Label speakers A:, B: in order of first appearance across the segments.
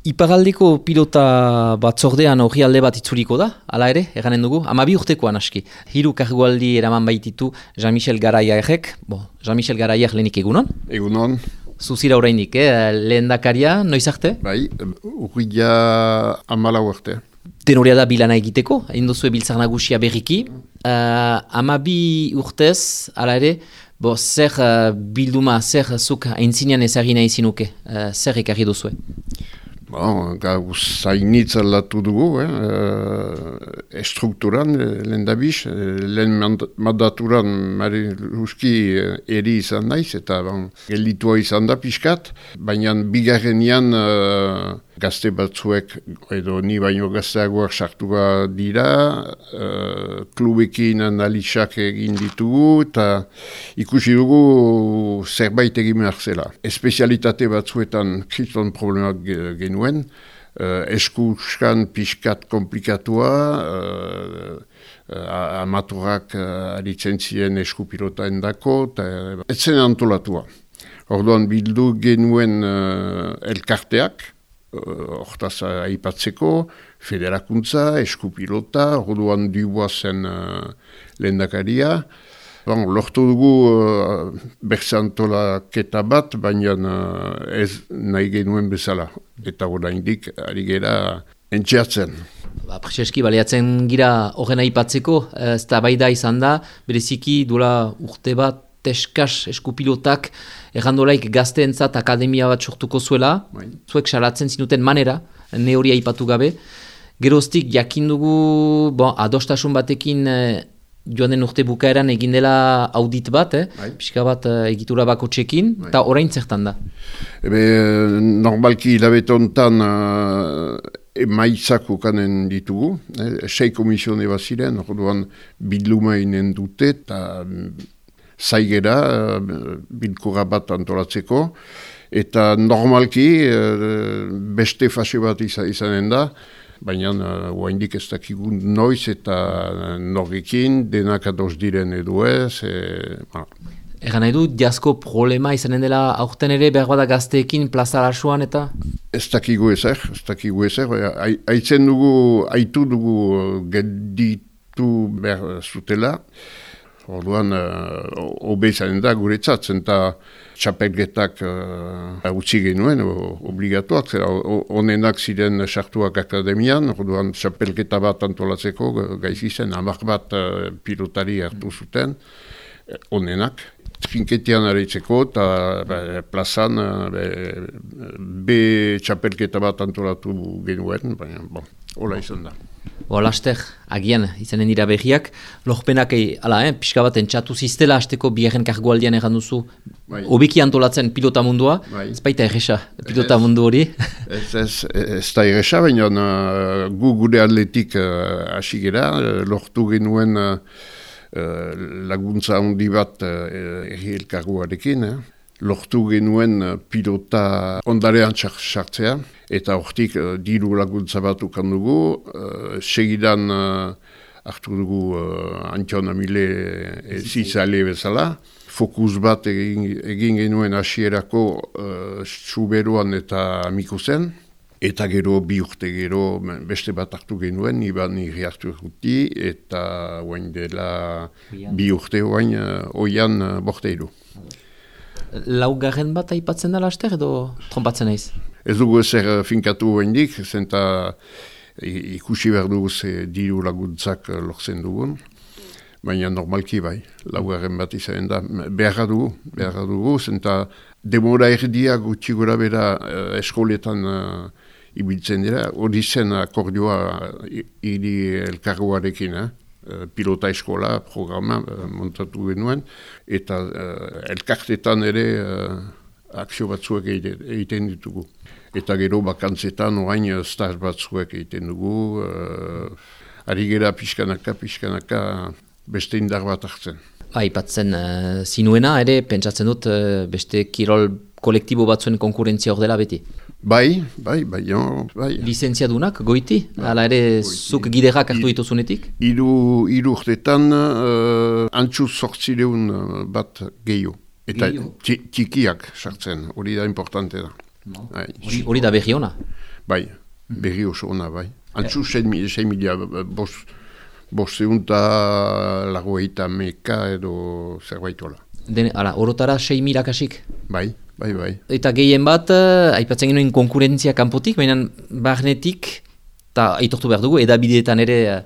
A: Ipagaldeko pilota batzordean hori alde bat itzuliko da, hala ere, eganen dugu, amabi urtekoan aski. Hiru kargualdi eraman baititu Jean-Michel Garaiarek, bo, Jean-Michel Garaiar lehenik egunon?
B: Egunon.
A: Zuzira horreinik, eh? lehen dakaria, noiz arte?
B: Bai, urria amala urte.
A: Tenoria da bilana egiteko, egin duzu ebiltzar nagusia berriki. Uh, amabi urtez, hala ere, bo, zer uh, bilduma, zer zuk aintzinean ezagina izinuke, uh, zer ekarri duzue?
B: Bon, gau zainitz aldatu dugu, eh? e, estrukturan, eh, lehen eh, mandaturan mari luski eri izan naiz, eta bon, gelitua izan da pixkat, baina bigarrenian gazte batzuek, edo ni baino gazteagoak sartua dira, uh, klubekin analizak egin ditugu, eta ikusi dugu zerbait egin behar zela. Espezialitate batzuetan kriston problemak genuen, uh, eskuskan pixkat komplikatua, uh, uh, amaturak uh, aritzen ziren eskupilotaen dako, eta etzen antolatua. Orduan bildu genuen uh, elkarteak, hortaz uh, aipatzeko, federakuntza, eskupilota, orduan duboa zen uh, lehendakaria. Bon, lortu dugu uh, berzantola keta bat, baina uh, ez nahi genuen bezala. Eta gora indik, ari gera entxeatzen.
A: Ba, Prezeski, baleatzen gira horren aipatzeko, ez da bai da izan da, bereziki duela urte bat, teskas eskupilotak errandolaik gazteentzat akademia bat sortuko zuela, bai. zuek salatzen zinuten manera, ne hori aipatu gabe. Geroztik, jakindugu, bon, adostasun batekin eh, joan den urte bukaeran egin dela audit bat, eh? bai. pixka bat eh, egitura bako txekin, bai. eta orain zertan da?
B: Ebe, normalki hilabetontan uh, emaitzak ukanen ditugu, eh? sei komisione bat ziren, orduan bidluma inen dute, eta zaigera uh, bilkura bat antolatzeko, eta normalki uh, beste fase bat izanen da, baina uh, ez dakigun noiz eta norgekin denak ados diren edo ez. E,
A: Egan nahi du, diazko problema izanen dela aurten ere behar bada gazteekin plaza lasuan eta?
B: Ez dakigu ezer, ez dakigu ezer. Aitzen dugu, aitu dugu gelditu behar zutela. Orduan, uh, obe izanen da guretzat, zenta txapelgetak uh, utzi genuen, obligatuak, zera onenak ziren sartuak akademian, orduan txapelgeta bat antolatzeko, gaiz zen, amak bat uh, pilotari hartu zuten, onenak. Trinketian areitzeko eta plazan be, be txapelketa bat antolatu genuen, baina, bon, hola izan da.
A: Bo, laster, agian, izanen dira behiak, lohpenak, ala, eh, pixka bat entxatu ziztela, azteko biherren kargualdian egan duzu, bai. obiki antolatzen pilota mundua, bai. ez baita erresa pilota mundu hori.
B: Ez, ez, ez da erresa, baina uh, gu gure atletik uh, hasi gera, uh, lohtu genuen uh, laguntza handi bat uh, erri elkarguarekin, eh? lohtu genuen pilota ondarean sartzea eta hortik uh, diru laguntza bat ukan dugu, uh, segidan uh, hartu dugu uh, Antion Amile e, zizale bezala, fokus bat egin, egin genuen asierako uh, txuberoan eta amikuzen, eta gero bi urte gero beste bat hartu genuen, iban nire hartu erruti, eta oain dela bi urte oain uh, oian uh.
A: Laugarren bat aipatzen da laster edo trompatzen naiz?
B: Ez dugu ezer eh, finkatu hendik, zenta ikusi behar dugu ze diru laguntzak eh, lortzen dugun. Baina normalki bai, laugarren bat izan da, beharra dugu, beharra dugu, zenta demora erdia gutxi gura bera uh, eskoletan uh, ibiltzen dira, hori zen akordioa hiri elkargoarekin, eh? Pilota eskola programa uh, montatu genuen, eta uh, elkartetan ere akzio batzuek egiten ditugu. Eta gero bakantzetan orain eh, star batzuek egiten dugu, uh, ari gera pixkanaka, pixkanaka beste indar bat hartzen.
A: Aipatzen uh, zinuena ere, pentsatzen dut beste kirol kolektibo batzuen konkurentzia hor dela beti?
B: Bai, bai, bai, bai.
A: Lizenzia dunak, goiti? Bai, Hala ere, goiti. zuk giderak hartu dituzunetik?
B: Iru, iru urtetan, uh, antxu sortzileun bat gehiago. Eta txikiak sartzen, hori da importante da.
A: No. Bai. Hori da behi ona?
B: bai, berri oso ona, bai. Antzu, sei mila, bost, bost lagoeita meka edo zerbaitola.
A: Den, ala, orotara sei mila kasik?
B: Bai, bai, bai.
A: Eta gehien bat, uh, aipatzen genuen konkurentzia kanpotik, baina barnetik, eta aitortu behar dugu, edabideetan ere uh,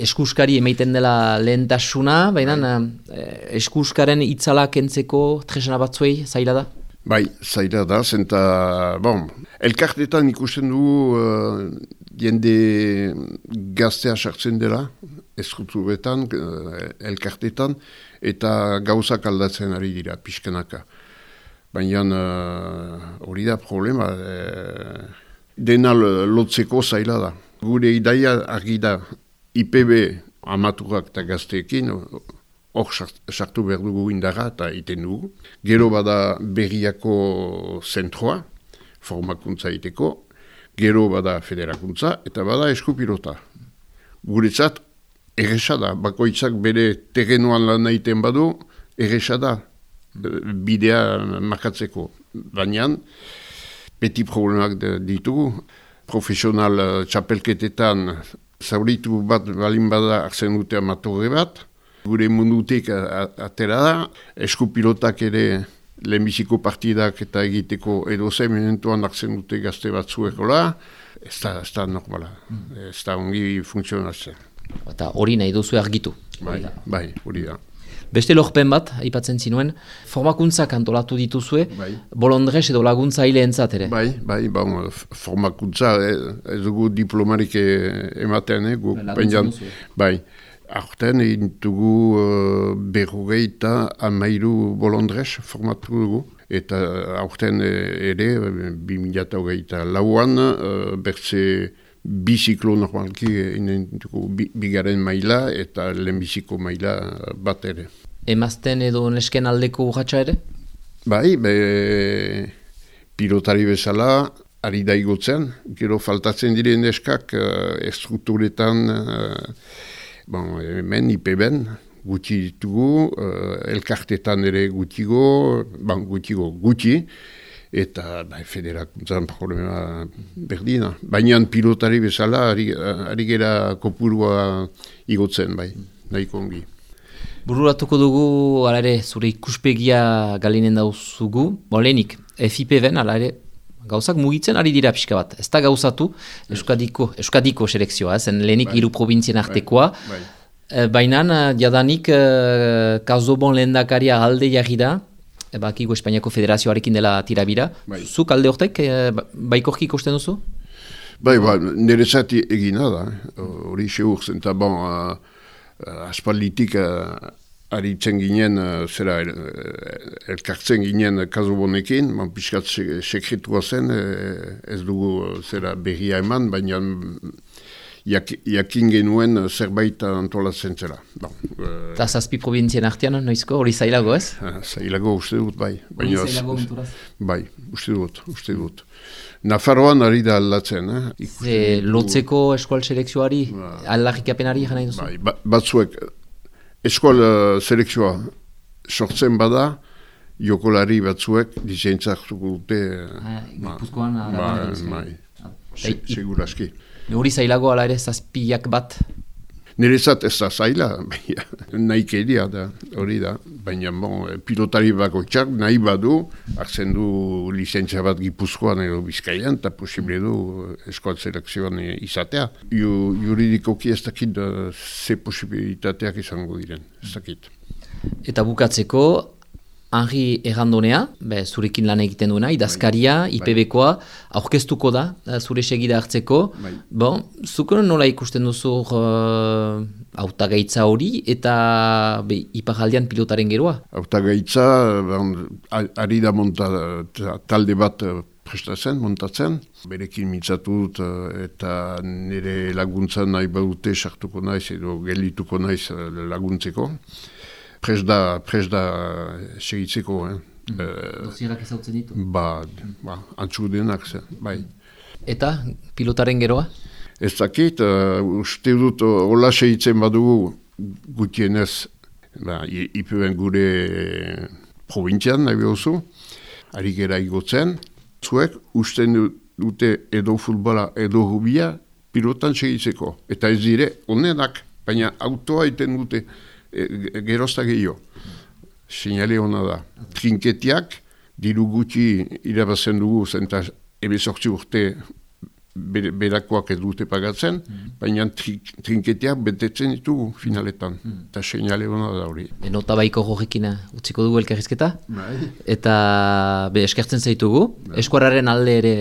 A: eskuskari emaiten dela lehentasuna, baina bai. eskuskaren itzala kentzeko tresena batzuei zaila da?
B: Bai, zaila da, zenta, bon, elkartetan ikusten dugu uh, jende gaztea sartzen dela, eskutu betan, uh, elkartetan, eta gauzak aldatzen ari dira, pixkenaka. Baina hori da problema, e, dena lotzeko zaila da. Gure idaia argi da, IPB amaturak eta gazteekin, hor sartu behar dugu indarra eta iten dugu. Gero bada berriako zentroa, formakuntza iteko, gero bada federakuntza, eta bada eskupirota. Guretzat, erresa bakoitzak bere terrenoan lan egiten badu, erresa da, bidea markatzeko. Baina, beti problemak ditugu, profesional uh, txapelketetan zauritu bat balin bada akzen dute amatorre bat, gure mundutik atera da, eskupilotak ere lehenbiziko partidak eta egiteko edo zementuan akzen dute gazte batzuekola, ez da, ez da normala, ez da ongi funtzionatzen.
A: Eta hori nahi duzu argitu.
B: Bai, bai, hori da.
A: Beste lorpen bat, aipatzen zinuen, formakuntzak antolatu dituzue, bai. bolondrez edo laguntza hile entzat ere.
B: Bai, bai, bon, formakuntza, eh, ez dugu diplomarik eh, ematen, eh, gu, penjan, bai. Aurten egin dugu uh, berrogei eta amairu bolondrez formatu dugu. Eta aurten ere, 2008 lauan, uh, bertze bi ziklo normalki bigaren maila eta lehenbiziko maila bat ere.
A: Emazten edo nesken aldeko urratxa ere?
B: Bai, be, pilotari bezala, ari daigotzen, gero faltatzen diren neskak uh, estrukturetan, uh, bon, hemen, IPB-en, gutxi ditugu, uh, elkartetan ere gutxigo, bon, gutxigo, gutxi, eta bai, federakuntzan problema berdina. Baina pilotari bezala, ari, ari gera kopurua igotzen, bai, nahiko ongi.
A: Bururatuko dugu, ala ere, zure ikuspegia galinen dauzugu, bolenik, FIPV-en, ala ere, gauzak mugitzen ari dira pixka bat. Ez da gauzatu, Euskadiko, Euskadiko selekzioa, zen lehenik bai. hiru provintzien bai, artekoa, bai. Eh, baina, jadanik, uh, kazobon lehen dakaria alde jarri da, bakiko Espainiako Federazioarekin dela tirabira. Bai. Zuk alde hortek, e, baikorki ikusten duzu?
B: Bai, ba, nire zati egina da, eh. hori eh? seur zen, eta bon, uh, aspalditik uh, aritzen ginen, uh, zera, elkartzen ginen kazu bonekin, man piskat sekretua zen, ez dugu zera berria eman, baina jak, jakin genuen eh, zerbait antolatzen zela. Bon,
A: uh, Eta zazpi provintzien artean, noizko, hori zailago ez?
B: Uh, zailago uste dut, bai.
A: Hori zailago?
B: Bai, uste dut, uste dut. Nafarroan ari da aldatzen, eh?
A: Ze, lotzeko eskual selekzioari, ba, aldarrik apenari jana duzu?
B: Bai, ba, batzuek, eskual uh, selekzioa sortzen bada, jokolari batzuek dizentzak dute.
A: Ah, Gipuzkoan, ba,
B: bai, bai, segurazki.
A: Hori zailago ala ere zazpiak bat?
B: Nire zat ez da zaila, nahi kedia da, hori da. Baina bon, pilotari bako txak nahi badu, hartzen du licentzia bat gipuzkoan edo bizkaian, eta posible du eskoal selekzioan izatea. Ju, juridikoki ez dakit ze posibilitateak izango diren, ez dakit.
A: Eta bukatzeko, Henri Errandonea, be, zurekin lan egiten duena, idazkaria, bai. IPB-koa, aurkeztuko da, eh, zure segida hartzeko. Bai. Bon, zuko nola ikusten duzu uh, autagaitza hori eta be, iparaldean pilotaren geroa?
B: Autagaitza, ari da monta, talde bat eh, prestatzen, montatzen. Berekin mitzatu dut eta nire laguntzan nahi badute sartuko naiz edo gelituko naiz laguntzeko pres da, pres da segitzeko. Eh?
A: Mm. Dosierak ezautzen ditu?
B: Ba, ba antzu denak, bai.
A: Eta, pilotaren geroa?
B: Ez dakit, uh, uste dut, hola segitzen badugu gutienez, ba, ipuen gure provintzian, nahi behozu, ari gera igotzen, zuek, uste dute edo futbola edo rubia pilotan segitzeko. Eta ez dire, onenak, baina autoa iten dute e, gerozta gehiago. Sinale hona da. Trinketiak, diru gutxi irabazen dugu, zenta ebezortzi urte berakoak ez dute pagatzen, mm. baina trinketeak betetzen ditugu finaletan, mm. eta seinale hona da hori.
A: Enota baiko horrekina utziko dugu elkarrizketa,
B: bai.
A: eta be, eskertzen zaitugu, bai. eskuararen alde ere,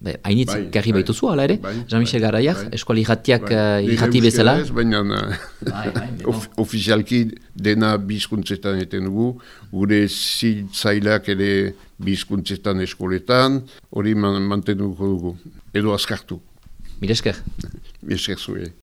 A: be, hainitz bai, garri bai. baituzu, ala ere, bai, Jean-Michel bai, Garaiak, bai. eskuali jatiak bai. uh, bezala.
B: Baina bai, bai, of, ofizialki dena bizkuntzetan eten dugu, gure zitzailak ere bizkuntzetan eskoletan, hori man, mantenuko dugu, edo azkartu.
A: Miresker.
B: Miresker zuen.